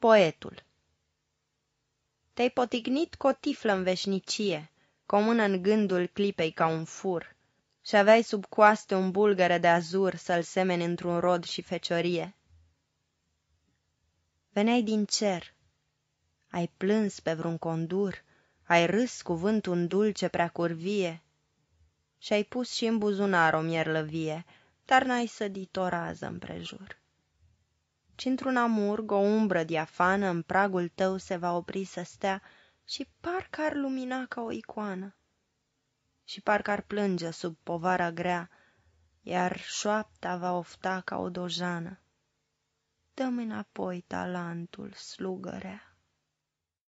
Poetul Te-ai potignit cu o tiflă în veșnicie, cu o mână în gândul clipei ca un fur, și aveai sub coaste un bulgăre de azur să-l semeni într-un rod și feciorie. Veneai din cer, ai plâns pe vreun condur, ai râs cuvântul un dulce prea curvie, și-ai pus și în buzunar o mierlăvie, dar n-ai sădit o rază împrejur ci într-un amurg o umbră diafană în pragul tău se va opri să stea și parcă ar lumina ca o icoană și parcă ar plânge sub povara grea, iar șoapta va ofta ca o dojană. Dă-mi înapoi talentul, slugărea.